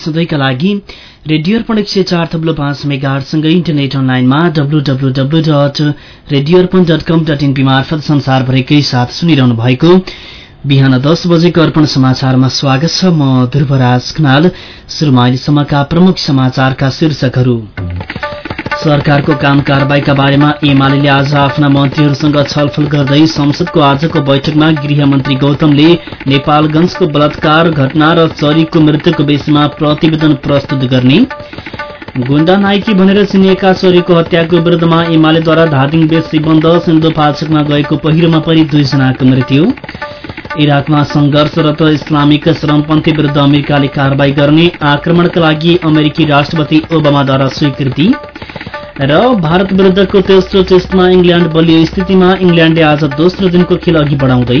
सधैँका लागि रेडियो अर्पण एक सय चार थब्लो पाँच मेगाहरूसँगै इन्टरनेट अनलाइनमा W W W dot radio Arpan dot com dot N P मार्फत संसारभरिकै साथ सुनिरहनु भएको बिहान दस बजेको अर्पण समाचारमा स्वागत छ म ध्रुवराज खनाल। सुरुमा अहिलेसम्मका प्रमुख समाचारका शीर्षकहरू। सरकारको काम कारवाहीका बारेमा एमाले आज आफ्ना मन्त्रीहरूसँग छलफल गर्दै संसदको आजको बैठकमा गृहमन्त्री गौतमले नेपालगंजको बलात्कार घटना र चरीको मृत्युको विषयमा प्रतिवेदन प्रस्तुत गर्ने। गुण्डा नाइकी भनेर चिनिएका चोरीको हत्याको विरुद्धमा एमालेद्वारा धादिङ बेसी बन्द सिन्धुपाल्चोकमा गएको पहिरोमा पनि दुईजनाको मृत्यु। इराकमा संघर्षरत इस्लामिक श्रमपन्थी विरुद्ध अमेरिकाले कारवाही गर्ने आक्रमणका लागि अमेरिकी राष्ट्रपति ओबामाद्वारा स्वीकृति। र भारत विरुद्धको तेस्रो टेस्टमा इङ्ल्याण्ड बलियो स्थितिमा इङ्ल्याण्डले आज दोस्रो दिनको खेल अघि बढाउँदै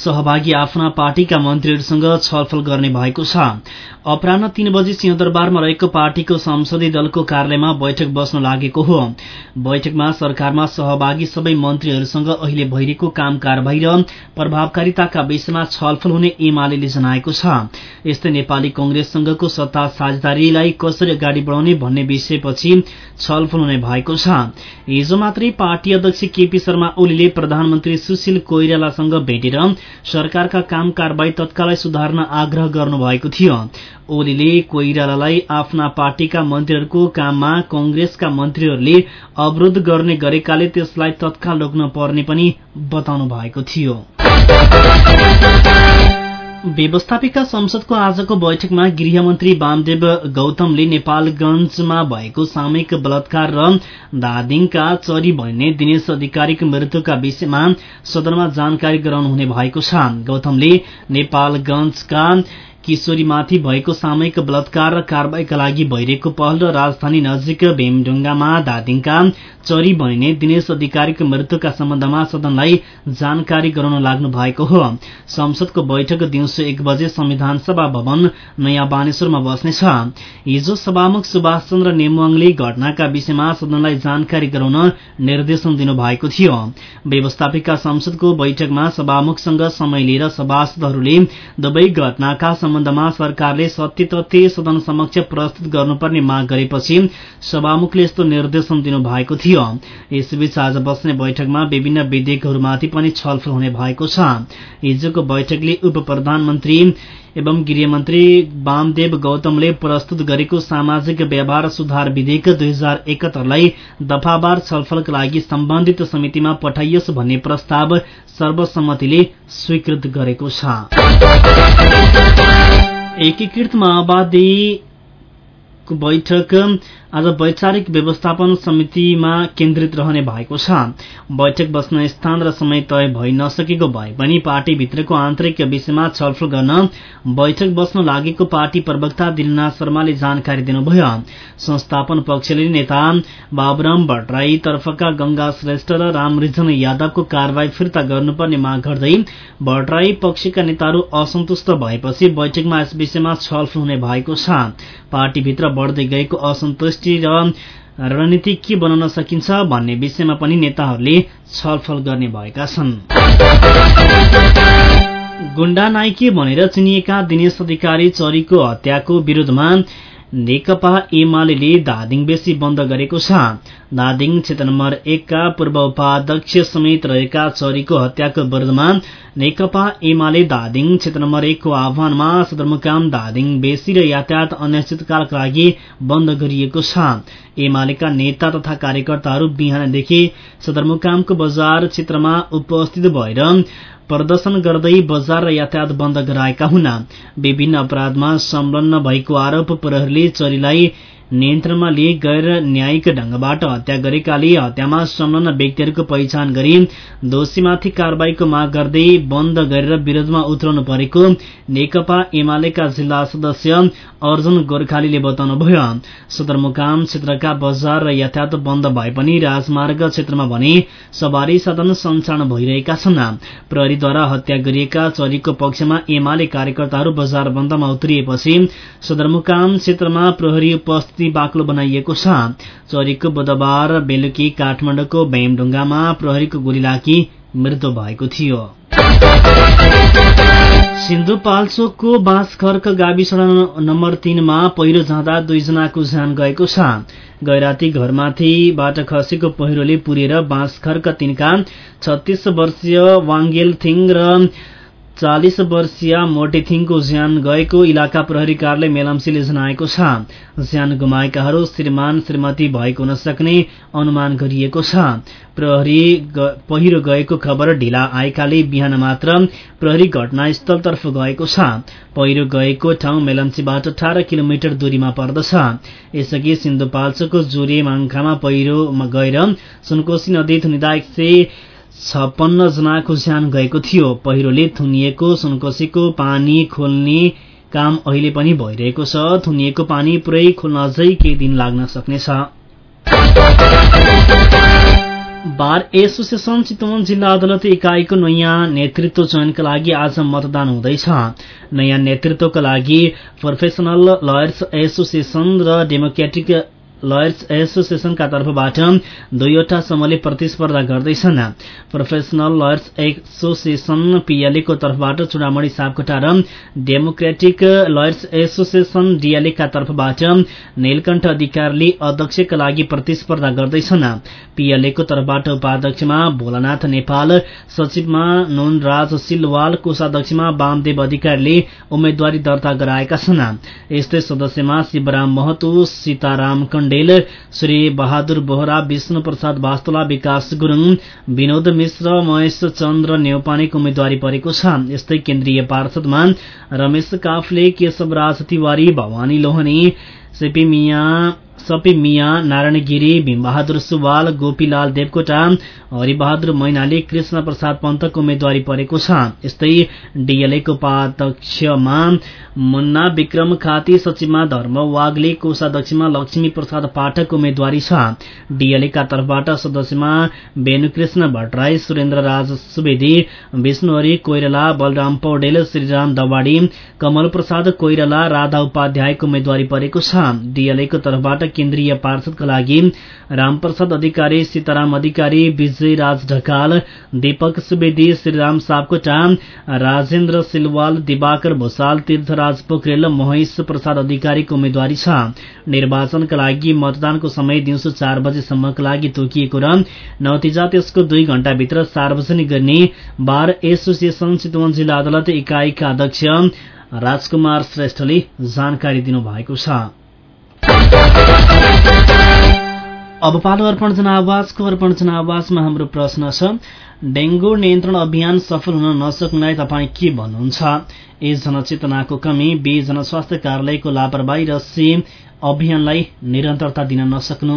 सहभागी आफ्ना पार्टीका मन्त्रीहरूसँग छलफल गर्ने भएको छ। अपराह तीन बजी सिंहदरबारमा रहेको पार्टीको संसदीय दलको कार्यालयमा बैठक बस्न लागेको हो। बैठकमा सरकारमा सहभागी सबै मन्त्रीहरूसँग अहिले भइरहेको काम कारवाही र प्रभावकारिताका विषयमा छलफल हुने एमाले जनाएको छ। यस्तै नेपाली कंग्रेससँगको सत्ता साझेदारीलाई कसरी अगाडि बढाउने भन्ने विषयपछि छलफल हुने भएको छ। हिजो मात्रै पार्टी अध्यक्ष केपी शर्मा ओलीले प्रधानमन्त्री सुशील कोइरालासँग भेटेर सरकारका काम कारवाही तत्कालै सुधार्न आग्रह गर्नुभएको थियो। ओलीले कोइरालालाई आफ्ना पार्टीका मन्त्रीहरूको काममा कंग्रेसका मन्त्रीहरूले अवरोध गर्ने गरेकाले त्यसलाई तत्काल रोक्न पर्ने पनि बताउनु भएको थियो। व्यवस्थापिका संसदको आजको बैठकमा गृहमन्त्री वामदेव गौतमले नेपालगंजमा भएको सामूहिक बलात्कार र दादिङका चरी भन्ने दिनेश अधिकारीको मृत्युका विषयमा सदनमा जानकारी गराउनुहुने भएको छ। गौतमले नेपालगंजका किशोरीमाथि भएको सामूहिक बलात्कार र कारवाहीका लागि भइरहेको पहल र राजधानी नजिक भीमढुङ्गामा दादिङका चरी बनिने दिनेश अधिकारीको मृत्युका सम्बन्धमा सदनलाई जानकारी गराउन लाग्नु भएको हो। संसदको बैठक दिउँसो एक बजे संविधान सभा भवन नयाँ बानेश्वरमा बस्नेछ। हिजो सभामुख सुभाष चन्द्र नेमुवाङले घटनाका विषयमा सदनलाई जानकारी गराउन निर्देशन दिनुभएको थियो। व्यवस्थापिका संसदको बैठकमा सभामुखसँग समय लिएर सभासदहरूले दुवै घटनाका सम्बन्धमा सरकारले सत्य तथ्य सदन समक्ष प्रस्तुत गर्नुपर्ने माग गरेपछि सभामुखले यस्तो निर्देशन दिनुभएको थियो। यसबीच आज बस्ने बैठकमा विभिन्न विधेयकहरूमाथि पनि छलफल हुने भएको छ। हिजोको बैठकले उप प्रधानमन्त्री एवं गृहमन्त्री वामदेव गौतमले प्रस्तुत गरेको सामाजिक व्यवहार सुधार विधेयक दुई हजार एकहत्तरलाई दफावार छलफलका लागि सम्बन्धित समितिमा पठाइयोस् भन्ने प्रस्ताव सर्वसम्मतिले स्वीकृत गरेको छ। एकीकृत माओवादी बैठक आज वैचारिक व्यवस्थापन समितिमा केन्द्रित रहने भएको छ। बैठक बस्न स्थान र समय तय भइ नसकेको भए पनि पार्टीभित्रको आन्तरिक विषयमा छलफल गर्न बैठक बस्न लागेको पार्टी प्रवक्ता दिलनाथ शर्माले जानकारी दिनुभयो। संस्थापन पक्षले नेता बाबुराम भट्टराई तर्फका गंगा श्रेष्ठ र रामरिजन यादवको कार्यवाही फिर्ता गर्नुपर्ने माग गर्दै भट्टराई पक्षका नेताहरू असन्तुष्ट भएपछि बैठकमा यस विषयमा छलफल हुने भएको छ। पार्टीभित्र बढ्दै गएको असन्तुष्ट दृष्टि र रणनीति के बनाउन सकिन्छ भन्ने विषयमा पनि नेताहरूले छलफल गर्ने भएका छन्। गुण्डा नाइके भनेर चिनिएका दिनेश अधिकारी चरीको हत्याको विरोधमा नेकपा एमाले धादिङ बेसी बन्द गरेको छ। नादिङ क्षेत्र नम्बर एकका पूर्व उपाध्यक्ष समेत रहेका चरीको हत्याको विरुद्धमा नेकपा एमाले धादिङ क्षेत्र नम्बर एकको आह्वानमा सदरमुकाम धादिङ बेसी र यातायात अनिश्चितकालका लागि बन्द गरिएको छ। एमालेका नेता तथा कार्यकर्ताहरू बिहानदेखि सदरमुकामको बजार क्षेत्रमा उपस्थित भएर प्रदर्शन गर्दै बजार र यातायात बन्द गराएका हुन्। विभिन्न अपराधमा संलग्न भएको आरोप प्रहरीले चरीलाई नियन्त्रणमा लिए गैर न्यायिक ढंगबाट हत्या गरेकाले हत्यामा संलग्न व्यक्तिहरूको पहिचान गरी दोषीमाथि कारवाहीको माग गर्दै बन्द गरेर विरोधमा उत्रनु परेको नेकपा एमालेका जिल्ला सदस्य अर्जुन गोर्खालीले बताउनुभयो। सदरमुकाम क्षेत्रका बजार र यातायात बन्द भए पनि राजमार्ग क्षेत्रमा भने सवारी साधन सञ्चालन भइरहेका छन्। प्रहरीद्वारा हत्या गरिएका चरीको पक्षमा एमाले कार्यकर्ताहरू बजार बन्दमा उत्रिएपछि सदरमुकाम क्षेत्रमा प्रहरी उपस्थिति स्थिति बाक्लो बनाइएको छ। चरीको बुधबार बेलुकी काठमाडौँको भैमढुङ्गामा प्रहरीको गोली लागि मृत्यु भएको थियो। सिन्धुपाल्चोकको बाँसखर्क गाविस नम्बर तीनमा पहिरो जाँदा दुईजनाको ज्यान गएको छ। गैराती घरमाथिबाट खसेको पहिरोले पुरेर बाँसखर्क तिनका छत्तीस वर्षीय वाङ्गेल थिङ र चालिस वर्षीय मोटेथिङको ज्यान गएको इलाका प्रहरी कार्यालय मेलम्सीले जनाएको छ। ज्यान गुमाएकाहरू श्रीमान श्रीमती भएको हुन सक्ने अनुमान गरिएको छ। प्रहरी पहिरो गएको खबर ढिला आएकाले बिहान मात्र प्रहरी घटनास्थलतर्फ गएको छ। पहिरो गएको ठाउँ मेलम्चीबाट अठार किलोमिटर दूरीमा पर्दछ। यसअघि सिन्धुपाल्चोको जोरे माङ्खामा पहिरो गएर सुनकोशी नदी थुनिँदा एक छप्पन्न जनाको ज्यान गएको थियो। पहिरोले थुनिएको सुनकोशीको पानी खोल्ने काम अहिले पनि भइरहेको छ। थुनिएको पानी पुरै खोल्न अझै केही दिन लाग्न सक्नेछ। बार एसोसिएसन चितवन जिल्ला अदालत इकाइको नयाँ नेतृत्व चयनका लागि आज मतदान हुँदैछ। नयाँ नेतृत्वका लागि प्रोफेसनल लयर्स एसोसिएसन र डेमोक्रेटिक लयर्स एसोसिएसनका तर्फबाट दुईवटा समूहले प्रतिस्पर्धा गर्दैछन्। प्रोफेसनल लयर्स एसोसिएसन पीएलएको तर्फबाट चुडामणी सापकोटा र डेमोक्रेटिक लयर्स एसोसिएसन डीएलएका तर्फबाट नीलकण्ठ अधिकारीले अध्यक्षका लागि प्रतिस्पर्धा गर्दैछन्। पीएलएको तर्फबाट उपाध्यक्षमा भोलानाथ नेपाल सचिवमा नोनराज सिलवाल कोषाध्यक्षमा वामदेव अधिकारीले उम्मेद्वारी दर्ता गराएका छन्। यस्तै सदस्यमा शिवराम महतो सीताराम कण्डेल श्री बहादुर बोहरा विष्णु प्रसाद वास्तोला विकास गुरूङ विनोद मिश्र महेश चन्द्र नेौपानेको उम्मेद्वारी परेको छ। यस्तै केन्द्रीय पार्षदमा रमेश काफले केशवराज तिवारी भवानी लोहनी सेपी मिया सपी मिया नारायण गिरी भीमबहादुर सुवाल गोपीलाल देवकोटा हरिबहादुर मैनाली कृष्ण प्रसाद पन्तको उम्मेद्वारी परेको छ। यस्तै डीएलएको उपाध्यक्षमा मुन्ना विक्रम खाती सचिवमा धर्म वाग्ले कोषाध्यक्षमा लक्ष्मी प्रसाद पाठकको उम्मेद्वारी छ। डीएलएका तर्फबाट सदस्यमा वेणुकृष्ण भट्टराई सुरेन्द्र राज सुवेदी विष्णुहरी कोइराला बलराम पौडेल श्रीराम दवाडी कमल प्रसाद कोइराला राधा उपाध्यायको उम्मेद्वारी परेको छ। डीएलएको तर्फबाट केन्द्रीय पार्षदका लागि रामप्रसाद अधिकारी सीताराम अधिकारी विजय राज ढकाल दीपक सुवेदी श्रीराम सापकोटा राजेन्द्र सिलवाल दिवाकर भूषाल तीर्थराज पोखरेल महेश प्रसाद अधिकारीको उम्मेद्वारी छ। निर्वाचनका लागि मतदानको समय दिउँसो चार बजेसम्मका लागि तोकिएको र नतिजा त्यसको दुई घण्टाभित्र सार्वजनिक गर्ने बार एसोसिएसन चितवन जिल्ला अदालत इकाइका अध्यक्ष राजकुमार श्रेष्ठले जानकारी दिनुभएको छ। अब पालो अर्पण जनावासको अर्पण जनावासमा हाम्रो प्रश्न छ। डेंगू नियन्त्रण अभियान सफल हुन नसक्नुलाई तपाईँ के भन्नुहुन्छ? ए जनचेतनाको कमी बी जनस्वास्थ्य कार्यालयको लापरवाही र सी अभियानलाई निरन्तरता दिन नसक्नु।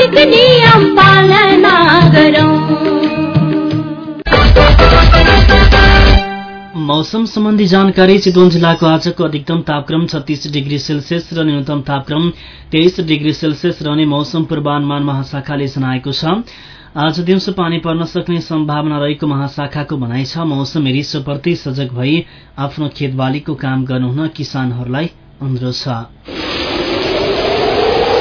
नियम पालना मौसम सम्बन्धी जानकारी चितवन जिल्लाको आजको अधिकतम तापक्रम छत्तीस डिग्री सेल्सियस र न्यूनतम तापक्रम तेइस डिग्री सेल्सियस रहने मौसम पूर्वानुमान महाशाखाले जनाएको छ। आज दिउँसो पानी पर्न सक्ने सम्भावना रहेको महाशाखाको भनाइ छ। मौसम रिसोप्रति सजग भई आफ्नो खेतबालीको काम गर्नुहुन किसानहरूलाई अनुरोध छ।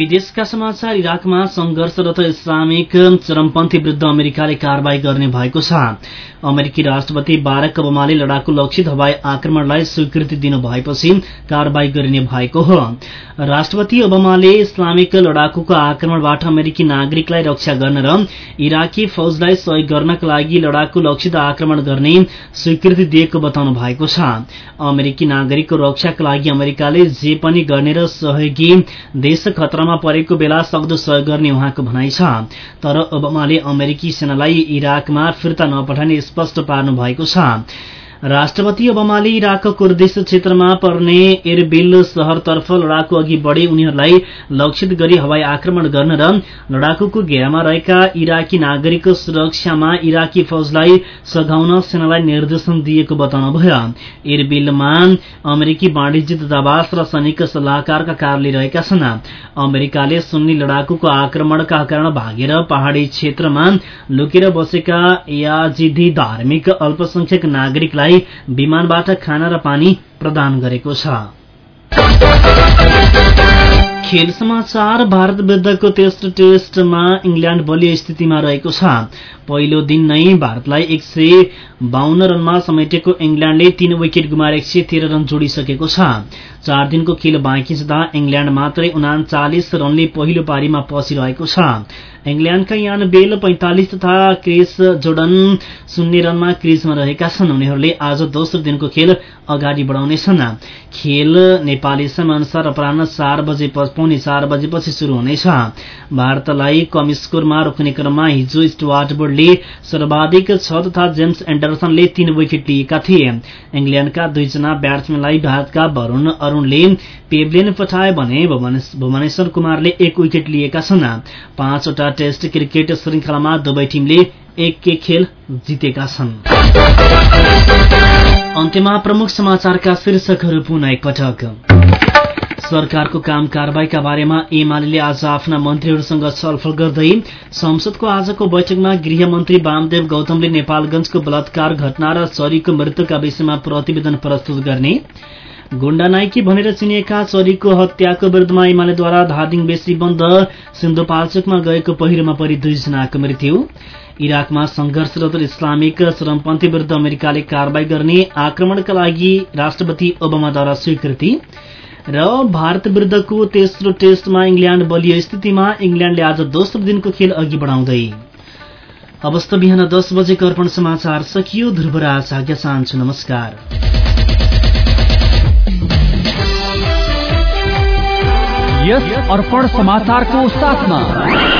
विदेशका समाचार इराकमा संघर्षरत इस्लामिक चरमपन्थी विरूद्ध अमेरिकाले कारवाही गर्ने भएको छ। अमेरिकी राष्ट्रपति बारक ओबामाले लडाकु लक्षित हवाई आक्रमणलाई स्वीकृति दिनु भएपछि कारवाही गरिने भएको हो। राष्ट्रपति ओबामाले इस्लामिक लडाकुको आक्रमणबाट अमेरिकी नागरिकलाई रक्षा गर्न र इराकी फौजलाई सहयोग गर्नका लागि लडाकु लक्षित आक्रमण गर्ने स्वीकृति दिएको बताउनु भएको छ। अमेरिकी नागरिकको रक्षाका लागि अमेरिकाले जे पनि गर्ने र सहयोगी देश खतरामा परेको बेला सक्दो सहयोग गर्ने उहाँको भनाइ छ। तर ओबामाले अमेरिकी सेनालाई इराकमा फिर्ता नपठाउने स्पष्ट पार्नु भएको छ। राष्ट्रपति ओबामाले इराकको कुर्दिस क्षेत्रमा पर्ने एरबिल शहरतर्फ लडाकु अघि बढे उनीहरूलाई लक्षित गरी हवाई आक्रमण गर्न र लडाकुको घेरामा रहेका इराकी नागरिकको सुरक्षामा इराकी फौजलाई सघाउन सेनालाई निर्देशन दिएको बताउनुभयो। एरबिलमा अमेरिकी वाणिज्य दूतावास र सैनिक सल्लाहकारका कार्यालय रहेका छन्। अमेरिकाले सुन्नी लडाकुको आक्रमणका कारण भागेर पहाड़ी क्षेत्रमा लुकेर बसेका याजिदी धार्मिक अल्पसंख्यक नागरिकलाई विमानबाट खाना र पानी प्रदान गरेको छ। खेल समाचार भारत विरुद्धको तेस्रो टेस्टमा इङ्ल्याण्ड बलियो स्थितिमा रहेको छ। पहिलो दिन नै भारतलाई एक सय बाहन्न रनमा समेटेको इङ्ल्याण्डले तीन विकेट गुमाएर एक सय तेह्र रन जोडिसकेको छ। चार दिनको खेल बाँकी छँदा इङ्ल्याण्ड मात्रै उनाचालिस रनले पहिलो पारीमा पसिरहेको छ। इङ्ल्याण्डका यान बेल पैंतालिस तथा क्रिस जोर्डन शून्य रनमा क्रिजमा रहेका छन्। उनीहरूले आज दोस्रो दिनको खेल अगाडि बढाउनेछन्। खेल नेपाली समय अनुसार अपराह चार बजे पौने चार बजेपछि शुरू हुनेछ। भारतलाई कम स्कोरमा रोक्ने क्रममा हिजो स्टुवार्ट बोर्डले सर्वाधिक छ तथा जेम्स एन्डरसनले तीन विकेट लिएका थिए। इङ्ल्याण्डका दुईजना ब्याट्सम्यानलाई भारतका वरूण अरूणले पेब्लेन पठाए भने भुवनेश्वर कुमारले एक विकेट लिएका छन्। पाँचवटा टेस्ट क्रिकेट श्रृङ्खलामा दुवै टिमले एक एक खेल जितेका छन्। अन्त्यमा प्रमुख समाचारका शीर्षकहरू पुनः एकपटक। सरकारको काम कारवाहीका बारेमा एमाले आज आफ्ना मन्त्रीहरूसँग छलफल गर्दै संसदको आजको बैठकमा गृहमन्त्री वामदेव गौतमले नेपालगंजको बलात्कार घटना र चरीको मृत्युका विषयमा प्रतिवेदन प्रस्तुत गर्ने। गुण्डा नाइकी भनेर चिनिएका चरीको हत्याको विरूद्धमा एमालेद्वारा धादिङ बेसी बन्द सिन्धुपाल्चोकमा गएको पहिरोमा परि दुईजनाको मृत्यु। इराकमा संघर्षरत इस्लामिक श्रमपन्थी विरूद्ध अमेरिकाले कारवाही गर्ने आक्रमणका लागि राष्ट्रपति ओबामाद्वारा स्वीकृति। र भारत विरूद्धको तेस्रो टेस्टमा इङ्ल्याण्ड बलियो स्थितिमा इङ्ल्याण्डले आज दोस्रो दिनको खेल अघि बढाउँदै। अवस्था बिहान दस बजेको अर्पण समाचार सकियो ध्रुवराज आज्ञा चाहन्छु नमस्कार। यस अर्पण समाचारको साथमा।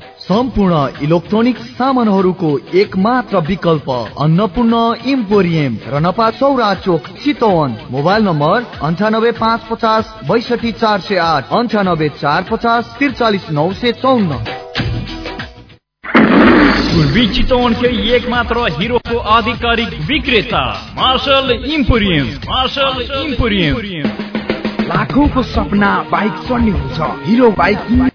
सम्पूर्ण इलेक्ट्रोनिक सामानहरूको एक मात्र विकल्प अन्नपूर्ण इम्पोरियम रनपा चौरा चोक चितवन। मोबाइल नम्बर अन्ठानब्बे पाँच पचास बैसठी चार सय आठ अन्ठानब्बे चार पचास त्रिचालिस नौ सय चौन्न। पूर्वी चितवन के एक मात्र हीरो को आधिकारिक विक्रेता मार्शल इम्पोरियम। Marshal emporium. लाखौंको सपना बाइक चढ्ने हुन्छ। Hero bike